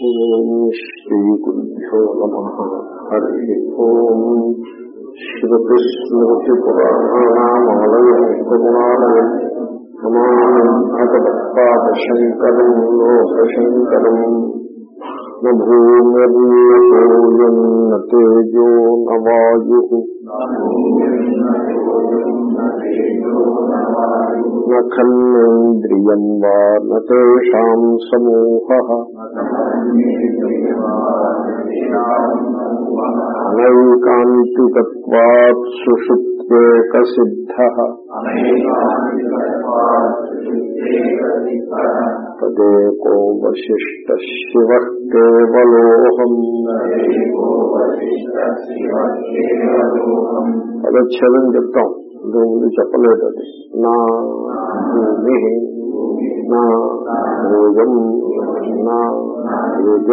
ఓం శ్రీ నమ హరి ఓం శ్రుతిస్మృతిపురాణానామాలయం కరుణాలయం లోకశంకరం తేజో నవాయు నఖన్నేంద్రియం వా నేషాం సమూహ అనైకాంతికత్వాత్ సుషుప్త్యేక సిద్ధ తదేకో వశిష్ట శివ కేవలోహం పదచ్ఛేదం చెప్తాం. ఇంతకుముందు చెప్పలేదు అది. నా భూమి నా భోజం నా తేజ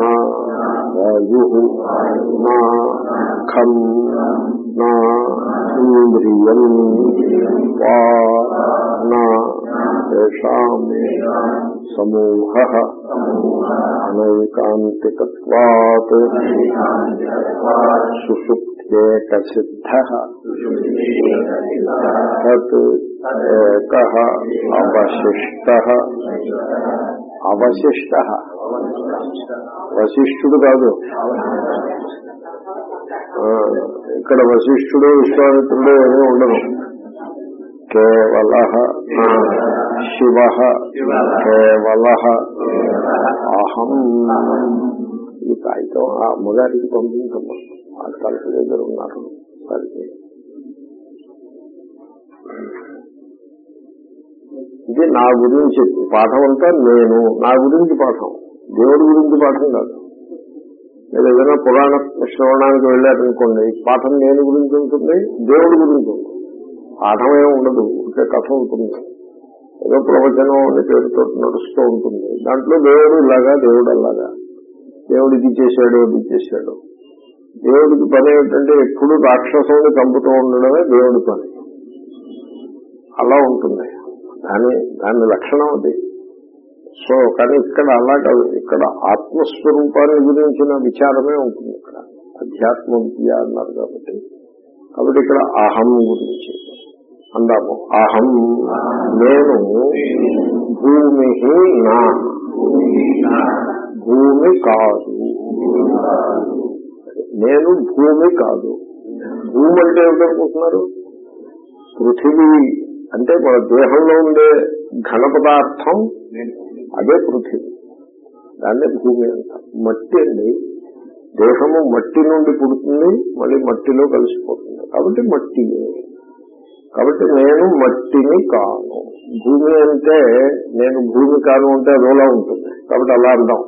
నా వాయు నా ఖం నా ఇంద్రియం వా నా తేషాం సమూహ అనైకాంతికత్వాత్ ఏక సిద్ధ ఏక అవశిష్ట అవశిష్ట వశిష్ఠుడు కాదు। ఇక్కడ వశిష్ఠుడు విశ్వామిత్రుడు ఏమీ ఉండదు కేవల శివ కేవల అహం. ఈ కాగితం ఆ అమ్మగారికి పంపించమ్మా. కలిసి దగ్గర ఉన్నారు కలిసి ఇది నా గురించి పాఠం అంతా నేను నా గురించి పాఠం. దేవుడి గురించి పాఠం కాదు. మీరు ఏదైనా పురాణ శ్రవణానికి వెళ్ళారనుకోండి పాఠం నేను గురించి ఉంటుంది దేవుడి గురించి ఉంటుంది. పాఠం ఏమి ఉండదు ఇంకా కథ ఉంటుంది. ఏదో ప్రవచనం అనే పేరుతో నడుస్తూ ఉంటుంది. దాంట్లో దేవుడు ఇలాగా దేవుడు అలాగా. దేవుడు ఇది చేశాడు అది చేశాడు. దేవుడికి పని ఏంటంటే ఎప్పుడు రాక్షసుని చంపుతూ ఉండడమే దేవుడి పని. అలా ఉంటుంది. దాని దాని లక్షణం అది. సో కానీ ఇక్కడ అలా కాదు. ఇక్కడ ఆత్మస్వరూపాన్ని గురించిన విచారమే ఉంటుంది ఇక్కడ. అధ్యాత్మ విద్య అన్నారు కాబట్టి. కాబట్టి ఇక్కడ అహం గురించి. అందాము. అహం నేను భూమి నా. భూమి కాదు. నేను భూమి కాదు. భూమి అంటే ఏమిటనుకుంటున్నారు పృథివీ అంటే మన దేహంలో ఉండే ఘన పదార్థం అదే పృథివీ. దాన్నే భూమి అంటారు. మట్టి అండి. దేహము మట్టి నుండి పుడుతుంది మళ్ళీ మట్టిలో కలిసిపోతుంది. కాబట్టి మట్టి. కాబట్టి నేను మట్టిని కాను. భూమి అంటే నేను భూమి కాను అంటే అదోలా ఉంటుంది. కాబట్టి అలా అందాం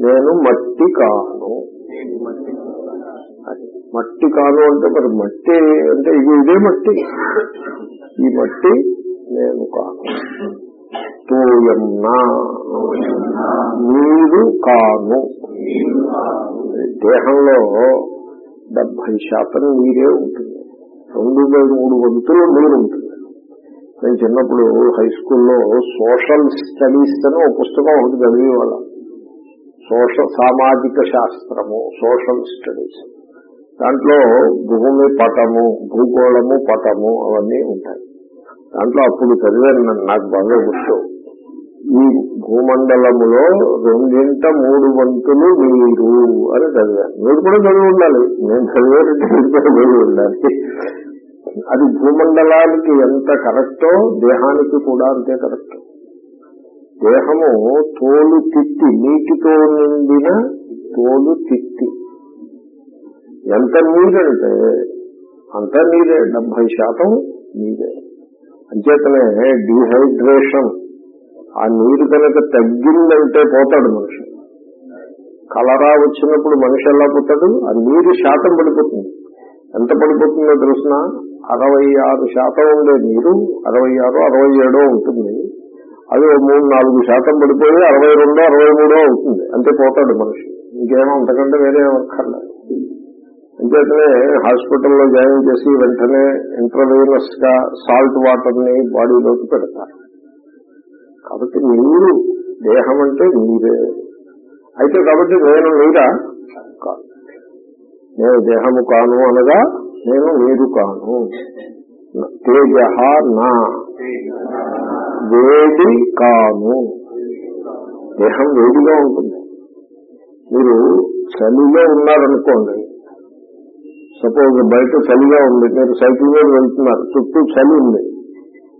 నేను మట్టి కాను. మట్టి కాదు అంటే మరి మట్టి అంటే ఇది ఇదే మట్టి. ఈ మట్టి నేను కాను తోయం నా నీరు కాను. దేహంలో డెబ్బై శాతం నీరే ఉంటుంది. రెండు వేల మూడు వంతులు నీరు ఉంటుంది. నేను చిన్నప్పుడు హై స్కూల్లో సోషల్ స్టడీస్ అని ఒక పుస్తకం ఒకటి చదివేవాళ్ళం. సోషల్ సామాజిక శాస్త్రము సోషల్ స్టడీస్. దాంట్లో భూమి పటము భూగోళము పటము అవన్నీ ఉంటాయి. దాంట్లో అప్పుడు చదివాను నాకు బాగా గుర్తు. ఈ భూమండలములో రెండింట మూడు వంతులు నీరు అని చదివాను మీరు కూడా చదివి ఉండాలి. నేను చదివేటట్టు కూడా చదివి ఉండాలి. అది భూమండలానికి ఎంత కరెక్టో దేహానికి కూడా అంతే కరెక్ట్. దేహము తోలు తిత్తి నీటితో నిండిన తోలు తిత్తి ఎంత నీరంటే అంత నీరే డెబ్బై శాతం నీరే. అంచేతనే డిహైడ్రేషన్ ఆ నీరు కనుక తగ్గిందంటే పోతాడు మనిషి. కలరా వచ్చినప్పుడు మనిషి ఎలా పోతాడు ఆ నీరు శాతం పడిపోతుంది. ఎంత పడిపోతుందో తెలిసిన? అరవై ఆరు శాతం ఉండే నీరు అరవై ఆరు అరవై ఏడో ఉంటుంది. అది మూడు నాలుగు శాతం పడిపోయి అరవై రెండో అరవై మూడో అవుతుంది. అంతే పోతాడు మనిషి. ఇంకేమో అంతకంటే వేరే అక్కర్లేదు. అంచేతనే హాస్పిటల్లో జాయిన్ చేసి వెంటనే ఇంటర్వ్యూనస్గా సాల్ట్ వాటర్ని బాడీలోకి పెడతారు. కాబట్టి నీరు దేహం అంటే నీరే అయితే కాబట్టి నేను నీరా కాదు నేను దేహము కాను అనగా నేను నీరు కాను. తేజ నా. వేడి కాను. దేహం వేడిగా ఉంటుంది. మీరు చలిలో ఉన్నారనుకోండి సపోజ్ బయట చలిగా ఉంది మీరు సైకిల్ మీద వెళ్తున్నారు చుట్టూ చలి ఉంది.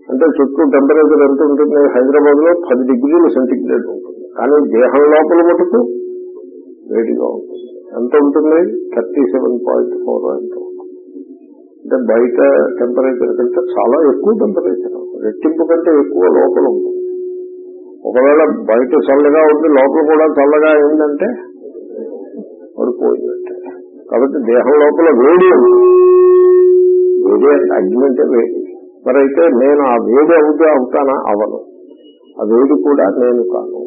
అంటే చుట్టూ టెంపరేచర్ ఎంత ఉంటుంది? హైదరాబాద్లో పది డిగ్రీలు సెంటిగ్రేడ్ ఉంటుంది. కానీ దేహం లోపల మటుకు వేడిగా ఉంటుంది. ఎంత ఉంటుంది? థర్టీ సెవెన్ పాయింట్ ఫోర్ ఎంత అంటే బయట టెంపరేచర్ కంటే చాలా ఎక్కువ టెంపరేచర్ రెట్టింపు కంటే ఎక్కువ లోపల ఉంటుంది. ఒకవేళ బయట చల్లగా ఉంది లోపల కూడా చల్లగా అయిందంటే పడిపోయినట్టే కాబట్టి దేహం లోపల వేడి వేడి అంటే అగ్ని అంటే వేడి. మరైతే నేను ఆ వేడి అవుతే అవుతానా? అవను. ఆ వేడి కూడా నేను కాను.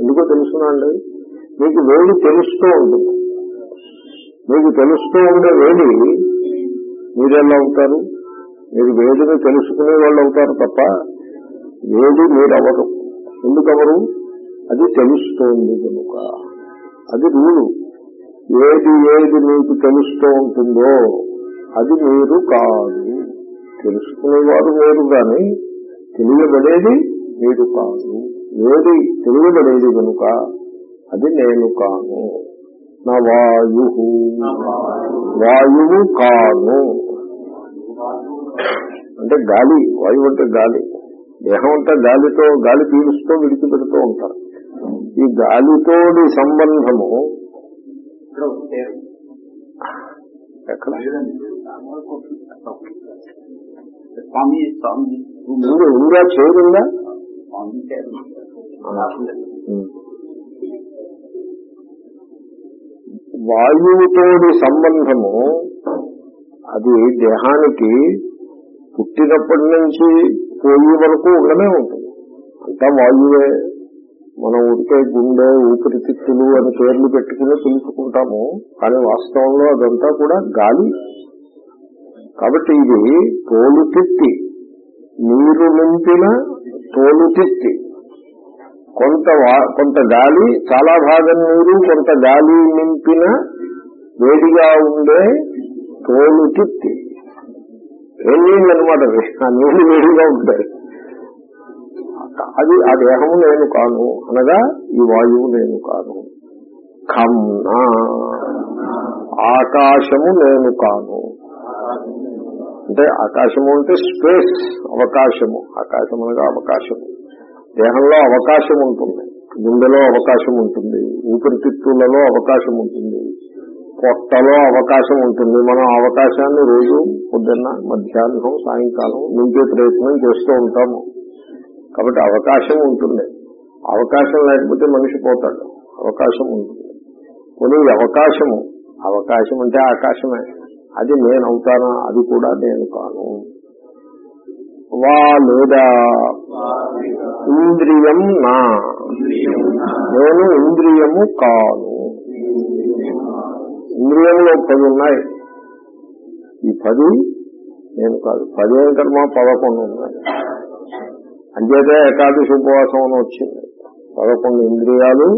ఎందుకో తెలుసునండి మీకు వేడి తెలుస్తూ ఉంటుంది. మీకు తెలుస్తూ ఉండే వేడి మీరెలా అవుతారు? మీరు వేడిని తెలుసుకునే వాళ్ళు అవుతారు తప్ప వేడి మీరు అవరు ఎందుకవరు అది తెలుస్తోంది కనుక. అది రూలు. ఏది ఏది మీకు తెలుస్తూ ఉంటుందో అది మీరు కాదు. తెలుసుకునేవారు వేరు కానీ తెలియబడేది మీరు కాదు. ఏది తెలియబడేది కనుక అది నేను కాను. నా వాయు. వాయువు కాను. అంటే గాలి వాయువు అంటే గాలి. దేహం అంతా గాలితో గాలి పీలుస్తూ విడిచిపెడుతూ ఉంటారు. ఈ గాలితోడి సంబంధము ఎక్కడ? స్వామి స్వామి. ఉంది ఉందా? చేరుందా? స్వామి. వాయువుతోడి సంబంధము అది దేహానికి పుట్టినప్పటి నుంచి పోయే వరకు ఉండనే ఉంటుంది. అంతా వాయువే. మనం ఉడికే గుండె ఊపిరితిత్తులు అని పేర్లు పెట్టుకుని పిలుచుకుంటాము కానీ వాస్తవంలో అదంతా కూడా గాలి. కాబట్టి ఇది తోలుతిత్తి నీరు నింపిన తోలుతిత్తి కొంత వా- కొంత గాలి చాలా భాగం నీరు కొంత గాలి నింపిన వేడిగా ఉండే తోలుతిత్తి ఏం నీళ్ళు అనమాట? ఆ నీళ్ళు వేడిగా ఉంటాయి అది ఆ దేహము నేను కాను అనగా ఈ వాయువు నేను కాను. ఖమ్న ఆకాశము నేను కాను. అంటే ఆకాశము అంటే స్పేస్ అవకాశము. ఆకాశం అనగా అవకాశము. దేహంలో అవకాశం ఉంటుంది. గుండెలో అవకాశం ఉంటుంది. ఊపిరితిత్తులలో అవకాశం ఉంటుంది. పొట్టలో అవకాశం ఉంటుంది. మనం అవకాశాన్ని రోజు పొద్దున్న మధ్యాహ్నం సాయంకాలం నింపే ప్రయత్నం చేస్తూ ఉంటాము. కాబట్టి అవకాశం ఉంటుంది. అవకాశం లేకపోతే మనిషి పోతాడు. అవకాశం ఉంటుంది. కొన్ని అవకాశము అవకాశం అంటే ఆకాశమే. అది నేను అవుతానా? అది కూడా నేను కాను. వా లేదా? ఇంద్రియం నా. నేను ఇంద్రియము కాను. ఇంద్రియంలో పది ఉన్నాయి. ఈ పది నేను కాదు. పది కర్మ? పదకొండు ఉన్నాయి. అంచేతే ఏకాదశి ఉపవాసం అని వచ్చింది. పదకొండు ఇంద్రియాలు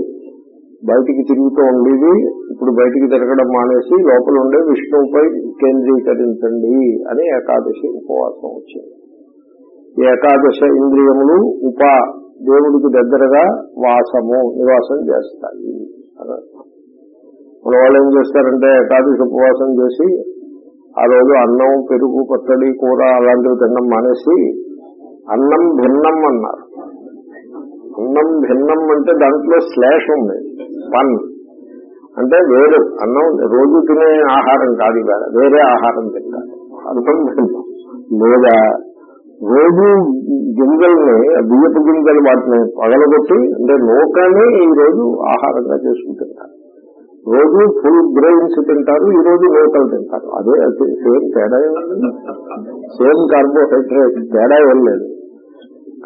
బయటికి తిరుగుతూ ఉండేది ఇప్పుడు బయటికి తిరగడం మానేసి లోపల ఉండే విష్ణువుపై కేంద్రీకరించండి అని ఏకాదశి ఉపవాసం వచ్చింది. ఈ ఏకాదశ ఇంద్రియములు ఉప దేవుడికి దగ్గరగా వాసము నివాసం చేస్తాయి మన వాళ్ళు ఏం చేస్తారంటే ఏకాదశి ఉపవాసం చేసి ఆ రోజు అన్నం పెరుగు పచ్చడి కూర అలాంటివి తినడం మానేసి అన్నం భిన్నం అన్నారు. అన్నం భిన్నం అంటే దాంట్లో స్లాష్ ఉంది. పన్ అంటే వేరు. అన్నం రోజు తినే ఆహారం కాదు ఇవాళ. వేరే ఆహారం తింటారు. అర్థం భిన్నం లేదా రోజు గింజల్ని బియ్యపు గింజలు వాటిని పగలగొట్టి అంటే నూకని ఈ రోజు ఆహారంగా చేసుకుంటుంటారు. రోజు ఫుల్ గ్రెయిన్స్ తింటారు ఈ రోజు నూకలు తింటారు. అదే సేమ్ తేడా ఏముంది సేమ్ కార్బోహైడ్రేట్ తేడా ఏం లేదు.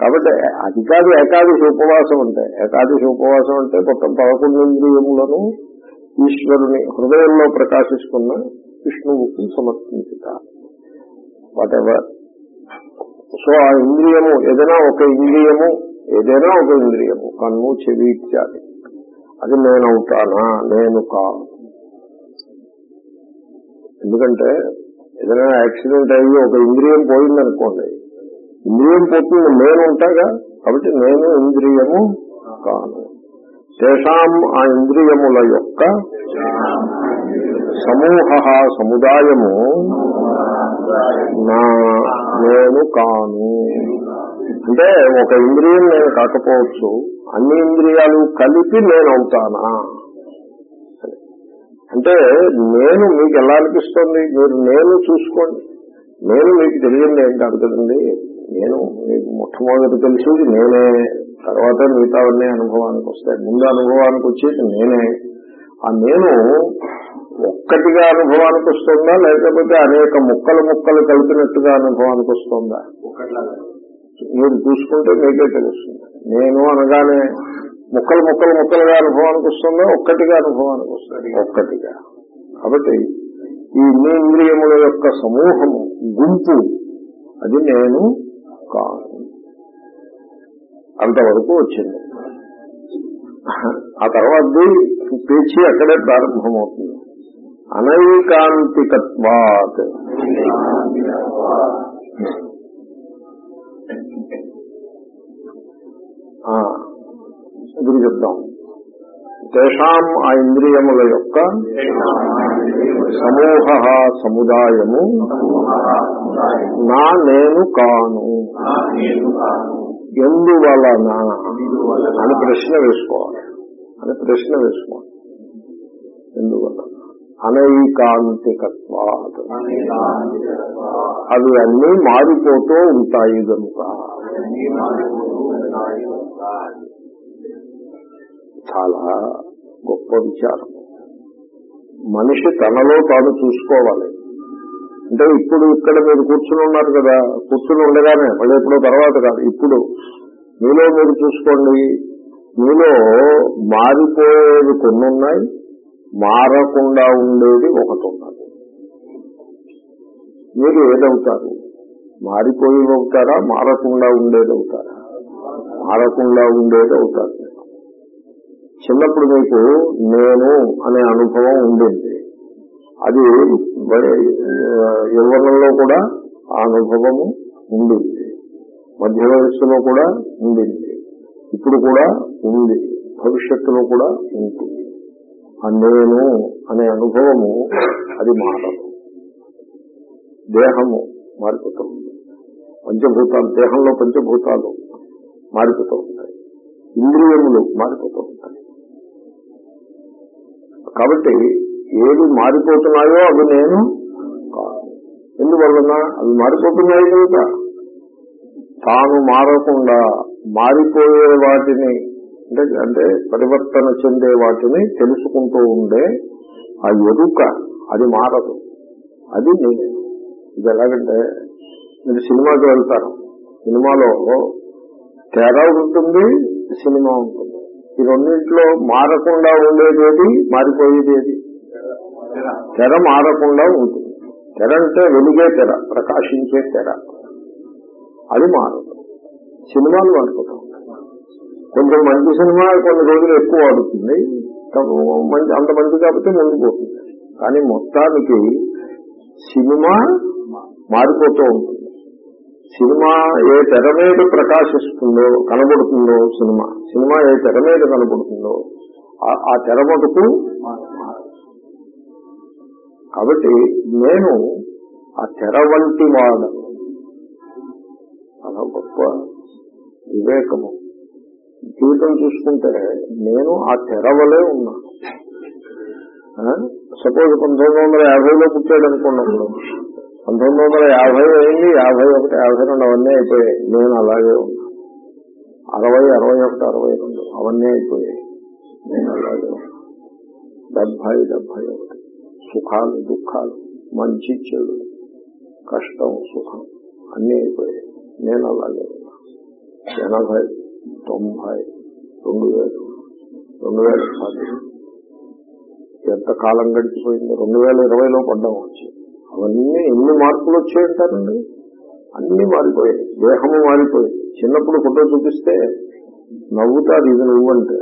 కాబట్టి అది కాదు ఏకాదశి ఉపవాసం అంటే. ఏకాదశి ఉపవాసం అంటే మొత్తం పదకొండు ఇంద్రియములను ఈశ్వరుని హృదయంలో ప్రకాశిస్తున్న విష్ణువుకి సమర్పించుట. వాట్ ఎవర్ సో ఆ ఇంద్రియము ఏదైనా ఒక ఇంద్రియము ఏదైనా ఒక ఇంద్రియము కన్ను చెవి ఇత్యాది. అది నేనవుతానా నేను కాను ఎందుకంటే ఏదైనా యాక్సిడెంట్ అయ్యి ఒక ఇంద్రియం పోయిందనుకోండి ఇంద్రియం పోతుంది నేను ఉంటాగా కాబట్టి నేను ఇంద్రియము కాను. తేషాం ఆ ఇంద్రియముల యొక్క సమూహ సముదాయము నా నేను కాను. అంటే ఒక ఇంద్రియం నేను కాకపోవచ్చు అన్ని ఇంద్రియాలు కలిపి నేను అవుతానా? అంటే నేను మీకు ఎలా అనిపిస్తుంది? మీరు నేను చూసుకోండి. నేను మీకు తెలియంది ఏం కాదు కదండి? నేను మీకు మొట్టమొదటి తెలిసేది నేనే. తర్వాత మిగతావన్నీ అనుభవానికి వస్తాయి. ముందు అనుభవానికి వచ్చేది నేనే. ఆ నేను ఒక్కటిగా అనుభవానికి వస్తుందా లేకపోతే అనేక ముక్కలు ముక్కలు కలిపినట్టుగా అనుభవానికి వస్తుందా? మీరు చూసుకుంటే మీకే తెలుస్తుంది. నేను అనగానే ముక్కలు ముక్కలు ముక్కలుగా అనుభవానికి వస్తుందా ఒక్కటిగా అనుభవానికి వస్తుంది? ఒక్కటిగా. కాబట్టి ఈ ఇంద్రియముల యొక్క సమూహము గుంపు అది నేను అంతవరకు వచ్చింది. ఆ తర్వాత పేచి అక్కడే ప్రారంభమవుతుంది. అనైకాంతికత్వాత్. ఆ, చెప్తాం? తేషాం ఆ ఇంద్రియముల యొక్క సమూహ సముదాయము. నా నేను కాను. ఎందువలన అని ప్రశ్న వేసుకోవాలి. అని ప్రశ్న వేసుకోవాలి. ఎందువలన? అనైకాంతికత్వాత్. అవి అన్నీ మారిపోతూ ఉంటాయి కనుక చాలా గొప్ప విచారం. మనిషి తనలో తాను చూసుకోవాలి. అంటే ఇప్పుడు ఇక్కడ మీరు కూర్చుని ఉన్నారు కదా కూర్చుని ఉండగానే మళ్ళీ ఎప్పుడో తర్వాత కాదు ఇప్పుడు మీలో మీరు చూసుకోండి. మీలో మారిపోయేవి కొన్ని ఉన్నాయి మారకుండా ఉండేది ఒకటి ఉన్నది. మీరు ఏదవుతారు? మారిపోయేవి అవుతారా? మారకుండా ఉండేది అవుతారా? మారకుండా ఉండేది అవుతారు. చిన్నప్పుడు మీకు నేను అనే అనుభవం ఉండింది. అది యవ్వనంలో కూడా ఆ అనుభవము ఉండింది. మధ్య వయస్సులో కూడా ఉండింది. ఇప్పుడు కూడా ఉంది. భవిష్యత్తులో కూడా ఉంటుంది. ఆ నేను అనే అనుభవము అది మారదు. దేహము మారిపోతూ ఉంది. పంచభూతాలు దేహంలో పంచభూతాలు మారిపోతూ ఉంటాయి. ఇంద్రియములు మారిపోతూ ఉంటాయి. కాబట్టి ఏవి మారిపోతున్నాయో అవి నేను కాదు ఎందువలన అవి మారిపోతున్నాయి కనుక? తాను మారకుండా మారిపోయే వాటిని అంటే అంటే పరివర్తన చెందే వాటిని తెలుసుకుంటూ ఉండే ఆ ఎరుక అది మారదు. అది నేను. ఇది ఎలాగంటే మీరు సినిమాకి వెళ్తారు. సినిమాలో తెర ఉంటుంది సినిమా ఉంటుంది. ఈ రెండింటిలో మారకుండా ఉండేది మారిపోయేది ఏది తెర మారకుండా ఉంటుంది. తెర అంటే వెలిగే తెర ప్రకాశించే తెర. అది మారదు. సినిమాలు అనుకుంటాం. కొంచెం మంచి సినిమా కొన్ని రోజులు ఎక్కువ ఆడుతుంది. మంచి అంత మంచి కాబట్టి ముందు పోతుంది. కానీ మొత్తానికి సినిమా మారిపోతూ ఉంటుంది. సినిమా ఏ తెర మీద ప్రకాశిస్తుందో కనబడుతుందో సినిమా. సినిమా ఏ తెర మీద కనబడుతుందో ఆ- తెర మటుకు కాబట్టి నేను ఆ తెర వంటి వాడను గొప్ప వివేకము. జీవితం చూసుకుంటే నేను ఆ తెరవలే ఉన్నాను. సపోజ్ పంతొమ్మిది వందల యాభైలో పుట్టాడు అనుకున్నప్పుడు పంతొమ్మిది వందల యాభై అయింది. యాభై ఒకటి యాభై రెండు అవన్నీ అయిపోయాయి. నేను అలాగే ఉన్నా అరవై అరవై ఒకటి అరవై రెండు అవన్నీ అయిపోయాయి. నేను అలాగే ఉన్నా డెబ్బై డెబ్బై ఒకటి. సుఖాలు దుఃఖాలు మంచి చెడు కష్టం సుఖం అన్నీ అయిపోయాయి. నేను అలాగే ఉన్నా ఎనభై తొంభై రెండు వేలు రెండు వేల పది. ఎంత కాలం గడిచిపోయింది రెండు వేల ఇరవైలో పడ్డం వచ్చి. అవన్నీ ఎన్ని మార్పులు వచ్చాయంటారండి? అన్ని మారిపోయాయి. దేహము మారిపోయింది. చిన్నప్పుడు ఫోటో చూపిస్తే నవ్వుతారు ఇది నువ్వంటే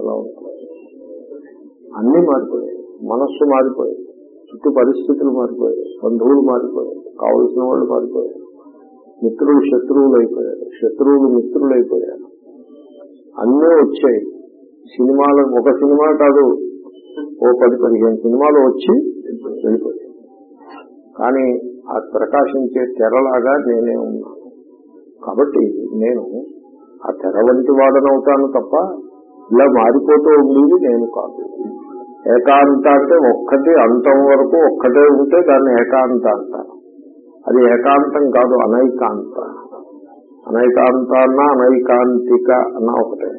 అలా ఉంటుంది. అన్ని మారిపోయాయి. మనస్సు మారిపోయాయి చుట్టూ పరిస్థితులు మారిపోయాయి బంధువులు మారిపోయాయి కావలసిన వాళ్ళు మారిపోయారు. మిత్రులు శత్రువులు అయిపోయారు. శత్రువులు మిత్రులు అయిపోయారు. అన్నీ వచ్చాయి. సినిమాలు ఒక సినిమా కాదు ఓ పది పదిహేను సినిమాలు వచ్చి కానీ ఆ ప్రకాశించే తెరలాగా నేనే ఉన్నాను. కాబట్టి నేను ఆ తెర వంటి వాడనవుతాను తప్ప ఇలా మారిపోతూ ఉండేది నేను కాదు. ఏకాంత అంటే ఒక్కటి అంతం వరకు ఒక్కటే ఉంటే దాన్ని ఏకాంత అంటారు. అది ఏకాంతం కాదు అనైకాంత. అనైకాంత అన్న అనైకాంతిక అన్న ఒకటే.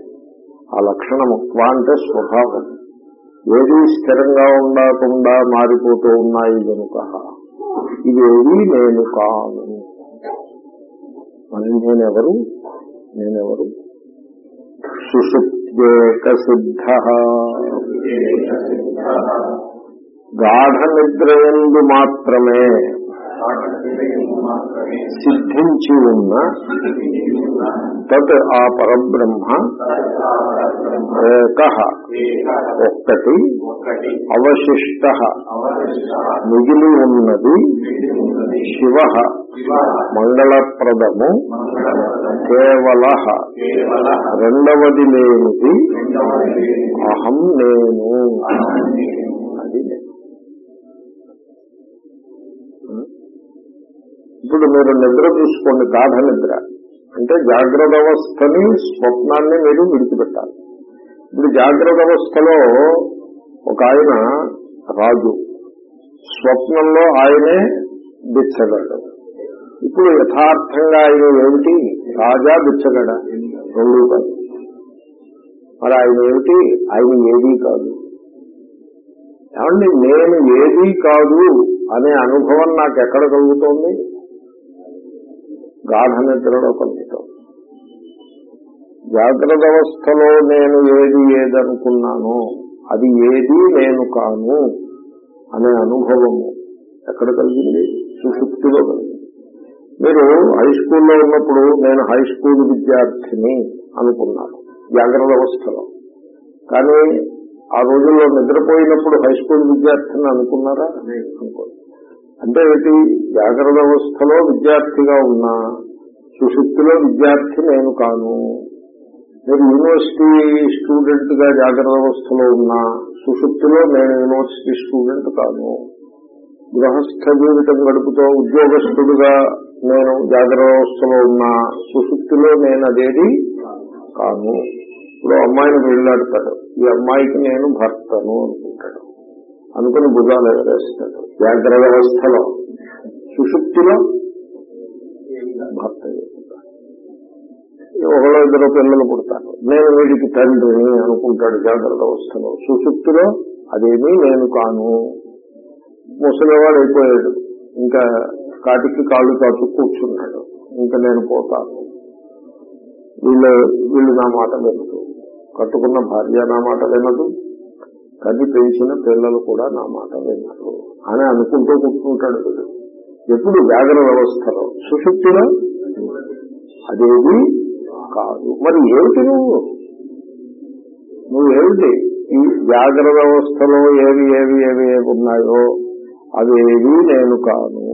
ఆ లక్షణము క్వా అంటే స్వభావం. ఏది స్థిరంగా ఉండకుండా మారిపోతూ ఉన్నాయి కనుక ఇవేవి నేను కాను మరి నేనెవరు? నేనెవరు? సుషుప్త్యేక సిద్ధ గాఢ నిద్రయందు మాత్రమే సిద్ధించి ఉన్న తత్ ఆ పరబ్రహ్మ ఏక ఒక్కటి అవశిష్ట మిగిలి ఉన్నది శివ మంగళప్రదము కేవల రెండవది లేనిది అహం నేను అది నేను ఇప్పుడు మీరు నిద్ర చూసుకోండి గాఢ నిద్ర. అంటే జాగ్రత్త అవస్థని స్వప్నాన్ని మీరు విడిచిపెట్టాలి. ఇప్పుడు జాగ్రత్త అవస్థలో ఒక ఆయన రాజు. స్వప్నంలో ఆయనే బిచ్చగాడు. ఇప్పుడు యథార్థంగా ఆయన ఏమిటి? రాజా బిచ్చగడ? రెండు కాదు. మరి ఆయన ఏమిటి? ఆయన ఏదీ కాదు. ఏమండి నేను ఏదీ కాదు అనే అనుభవం నాకు ఎక్కడ కలుగుతోంది? గాఢ నిద్రలో కలుగుతాం. జాగ్రత్త అవస్థలో నేను ఏది ఏదనుకున్నానో అది ఏది నేను కాను అనే అనుభవము ఎక్కడ కలిగింది? సుషుప్తిలో కలిగింది. మీరు హై స్కూల్లో ఉన్నప్పుడు నేను హై స్కూల్ విద్యార్థిని అనుకున్నాను జాగ్రత్త అవస్థలో. కానీ ఆ రోజుల్లో నిద్రపోయినప్పుడు హై స్కూల్ విద్యార్థిని అనుకున్నారా? అనుకోండి అంటే ఏంటి? జాగ్రత్త అవస్థలో విద్యార్థిగా ఉన్నా సుశుక్తిలో విద్యార్థి నేను కాను. నేను యూనివర్సిటీ స్టూడెంట్గా జాగ్రత్త అవస్థలో ఉన్నా సుశుక్తిలో నేను యూనివర్సిటీ స్టూడెంట్ కాను. గృహస్థ జీవితం గడుపుతో ఉద్యోగస్తుడుగా నేను జాగ్రత్త వ్యవస్థలో ఉన్న సుశుక్తిలో నేను అదేది కాను. ఇప్పుడు అమ్మాయిని వెళ్ళాడతాడు. ఈ అమ్మాయికి నేను భర్తను అనుకుంటాడు. అనుకుని భుజాలు ఎగరేస్తాడు. జాగ్రత్త వ్యవస్థలో. సుశుక్తిలో భర్త ఒకళ్ళ ఇద్దరు పిల్లలు పుడతాను నేను వీడికి తండ్రిని అనుకుంటాడు జాగ్రత్త అవస్థలో సుశుక్తిలో అదేమీ నేను కాను. ముసలివాడు అయిపోయాడు ఇంకా కాటికి కాళ్ళు కాచు కూర్చున్నాడు. ఇంకా నేను పోతాను. వీళ్ళు వీళ్ళు నా మాట వినదు కట్టుకున్న భార్య నా మాట వినదు. కది పెంచిన పిల్లలు కూడా నా మాట విన్నారు అని అనుకుంటూ కూర్చుంటాడు వీడు. ఎప్పుడు వ్యాధుల వ్యవస్థలో? సుశుక్తిలో? అదేది? కాదు. మరి ఏమిటి నువ్వు? నువ్వేమిటి? ఈ జాగ్రత్త వ్యవస్థలో ఏవి ఏవి ఏవి ఏవి ఉన్నాయో అవేవి నేను కాను.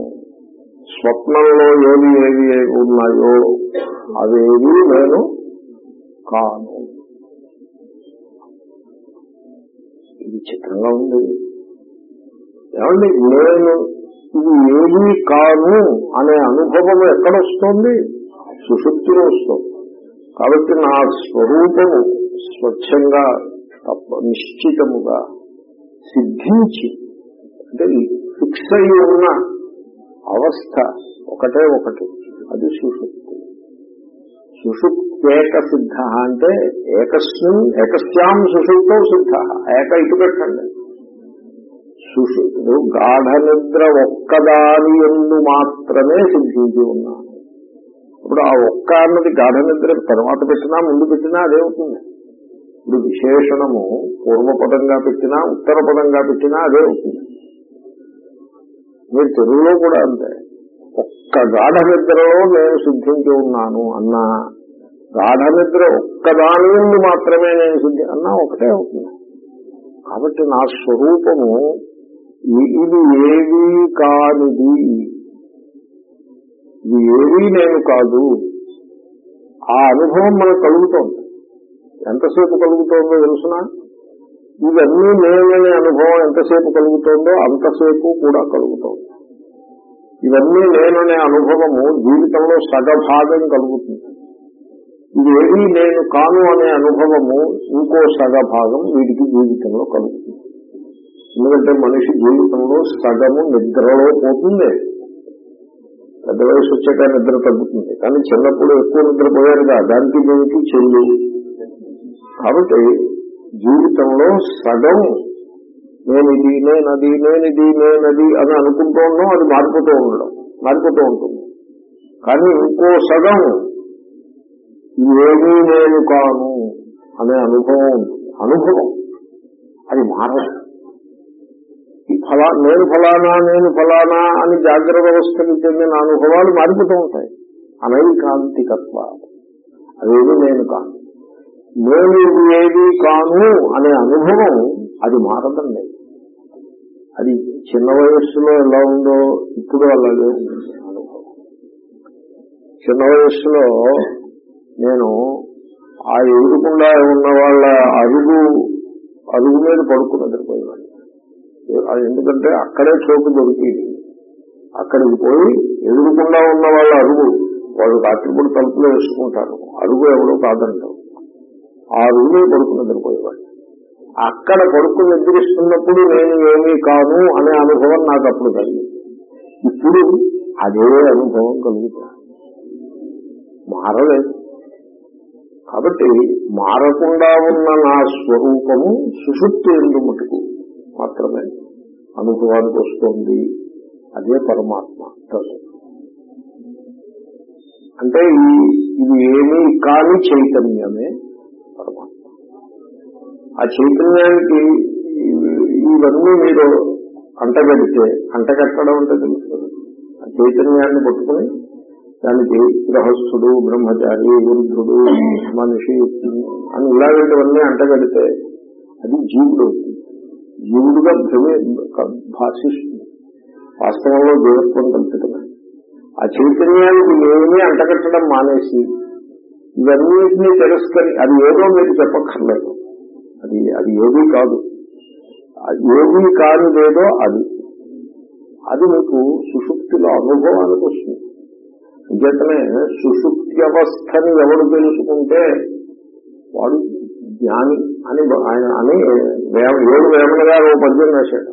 స్వప్నంలో ఏవి ఏవి ఏవి ఉన్నాయో అవేవి నేను కాను. ఇది చిత్రంగా ఉంది. ఏమండి నేను ఇది ఏది కాను అనే అనుభవం ఎక్కడొస్తోంది సుశుద్ధిలో వస్తుంది. కాబట్టి నా స్వరూపము స్వచ్ఛంగా తప్ప నిశ్చితముగా సిద్ధించి అంటే ఫిక్స్ అయి ఉన్న అవస్థ ఒకటే ఒకటి. అది సుశుద్ధి. సుషుప్త్యేక సిద్ధ అంటే ఏకస్మిన్ ఏకస్యాం సుషుప్తో సిద్ధ ఏక ఇటు పెట్టండి. సుషుప్తుడు గాఢ నిద్ర ఒక్కదాని ఎందు మాత్రమే సిద్ధించి ఉన్నాను ఇప్పుడు ఆ ఒక్క అన్నది గాఢ నిద్ర తర్వాత పెట్టినా ముందు పెట్టినా అదేవుతుంది ఇప్పుడు విశేషణము పూర్వపదంగా పెట్టినా ఉత్తర పదంగా పెట్టినా అదే అవుతుంది. మీరు తెలుగులో కూడా అంతే. ఒక్క గాఢ నిద్రలో నేను సిద్ధించి ఉన్నాను అన్నా గాఢ నిద్ర ఒక్కదాని నుండి మాత్రమే నేను సిద్ధి అన్నా ఒకటే అవుతుంది. కాబట్టి నా స్వరూపము ఇది ఏది కానిది? ఇది ఏది నేను కాదు. ఆ అనుభవం మనకు కలుగుతోంది. ఎంతసేపు కలుగుతోందో తెలుసునా? ఇవన్నీ నేననే అనుభవం ఎంతసేపు కలుగుతోందో అంతసేపు కూడా కలుగుతోంది. ఇవన్నీ నేననే అనుభవము జీవితంలో సగభాగం కలుగుతుంది. ఇదేది నేను కాను అనే అనుభవము ఇంకో సగ భాగం వీడికి జీవితంలో కలుగుతుంది. ఎందుకంటే మనిషి జీవితంలో సగము నిద్రలో పోతుంది. పెద్ద వయసు వచ్చాక నిద్ర తగ్గుతుంది. కానీ చిన్నప్పుడు ఎక్కువ నిద్రపోయారుగా దానికి దీనికి చెల్లి. కాబట్టి జీవితంలో సగం నేను ఇది నేనది నేనిది నేనది అని అనుకుంటూ ఉన్నాం అది మారిపోతూ ఉండడం మారిపోతూ ఉంటుంది. కానీ ఇంకో సగం ఏమీ నేను కాను అనే అనుభవం అనుభవం. అది మారదు ఈ ఫలా నేను ఫలానా నేను ఫలానా అని జాగ్రత్త వ్యవస్థకి చెందిన అనుభవాలు మారిపోతూ ఉంటాయి. అనైకాంతికత్వ. అదేమి నేను కాను. నేను ఏది కాను అనే అనుభవం అది మారదండి అది చిన్న వయస్సులో ఎలా ఉందో ఇప్పుడు అలాగే అనుభవం చిన్న వయస్సులో నేను ఆ ఎదురుకుండా ఉన్న వాళ్ళ అరుగు అరుగు మీద పడుకుని నిద్రపోయేవాడిని. అది ఎందుకంటే అక్కడే చోటు దొరికింది. అక్కడికి పోయి ఎదురుకుండా ఉన్న వాళ్ళ అరుగు వాళ్ళు రాత్రిపూట తలుపులో వేసుకుంటారు. అరుగు ఎవరో కాదంటారు. ఆ అరుగు మీద పడుకుని నిద్రపోయేవాడిని. అక్కడ పడుకుని నిద్రిస్తున్నప్పుడు నేను ఏమీ కాను అనే అనుభవం నాకు అప్పుడు కలిగింది. ఇప్పుడు అదే అనుభవం కలుగుతా మారలేదు. కాబట్టి మారకుండా ఉన్న నా స్వరూపము సుషుప్తి ఎందు మటుకు మాత్రమే అనుభవానికి వస్తుంది. అదే పరమాత్మ అంటే ఇది ఏమీ కాని చైతన్యమే పరమాత్మ. ఆ చైతన్యానికి ఈ- ఇవన్నీ మీరు అంటగడితే అంటగట్టడం అంటే తెలుసు ఆ చైతన్యాన్ని పట్టుకుని దానికి గృహస్థుడు బ్రహ్మచారి వృద్ధుడు మనిషి అని ఇలాంటివన్నీ అంటగడితే అది జీవుడు అవుతుంది. జీవుడుగా భ్రమే భాషిస్తుంది. వాస్తవంలో దేవత్వం కల్పితమే ఆ చైతన్యానికి ఏమీ అంటగట్టడం మానేసి ఇవన్నింటినీ తిరస్కరి అది ఏదో మీరు చెప్పక్కర్లేదు. అది అది ఏదీ కాదు. అది ఏదీ కానిదేదో అది. అది మీకు సుషుప్తిలో అనుభవానికి వస్తుంది. అంచేతనే సుషుప్తి అవస్థని ఎవరు తెలుసుకుంటే వాడు జ్ఞాని అని ఆయన అని ఏడు వేమన గారు ఓ పద్యం రాశాడు.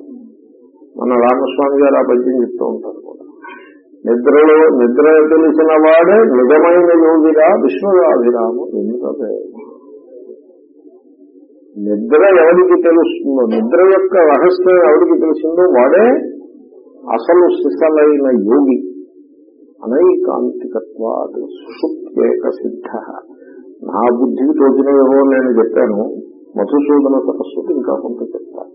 మన రామస్వామి గారు ఆ పద్యం చెప్తూ ఉంటారు కూడా. నిద్రలో నిద్ర తెలిసిన వాడే నిజమైన యోగిరా విశ్వరాభిరాము ఎందుకంటే నిద్ర ఎవరికి తెలుస్తుందో నిద్ర యొక్క రహస్యం ఎవరికి తెలిసిందో వాడే అసలు సిసలైన యోగి. అనైకాంతికత్వాదు సుషుప్త్యేక సిద్ధ. నా బుద్ధికి తోచినవేవో నేను చెప్పాను. మధుసూదన సరస్వతి ఇంకా కొంత చెప్తాను.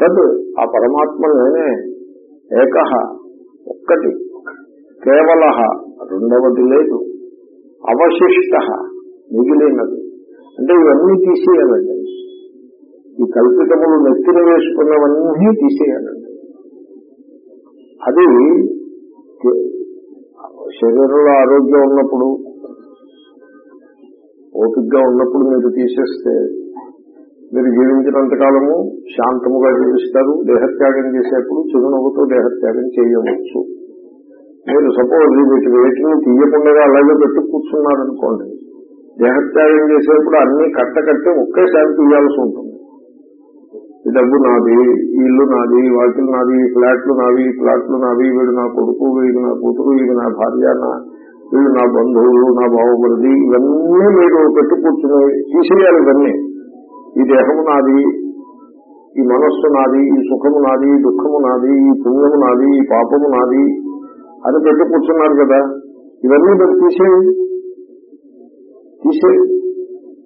తద్ ఆ పరమాత్మ నేనే ఏక ఒక్కటి. కేవల రెండవది లేదు. అవశిష్ట మిగిలినది. అంటే ఇవన్నీ తీసేయాలండి. ఈ కల్పితములు నెత్తిన వేసుకున్నవన్నీ తీసేయాలండి. అది శరీరంలో ఆరోగ్యం ఉన్నప్పుడు ఓపికగా ఉన్నప్పుడు మీరు తీసేస్తే మీరు జీవించినంత కాలము శాంతముగా జీవిస్తారు దేహత్యాగం చేసేప్పుడు చిరునవ్వుతో దేహత్యాగం చేయవచ్చు. మీరు సపోజ్ వీటి వేటిని తీయకుండా అలాగే పెట్టి కూర్చున్నారనుకోండి దేహత్యాగం చేసేప్పుడు అన్ని కట్ట కట్టి ఒకేసారి తీయాల్సి ఉంటుంది. డబ్బు నాది ఇల్లు నాది ఈ వాకిలు నాది ఫ్లాట్లు నావి ఫ్లాట్లు నావి వీడు నా కొడుకు వీడు నా కూతురు వీడు నా భార్య నా వీడు నా బంధువులు నా బావబడిది ఇవన్నీ మీరు పెట్టి కూర్చుని తీసేయాలి ఇవన్నీ. ఈ దేహము నాది ఈ మనస్సు నాది ఈ సుఖము నాది దుఃఖము నాది ఈ పుణ్యము నాది ఈ పాపము నాది అని పెట్టు కూర్చున్నారు కదా. ఇవన్నీ మీరు తీసేయండి తీసే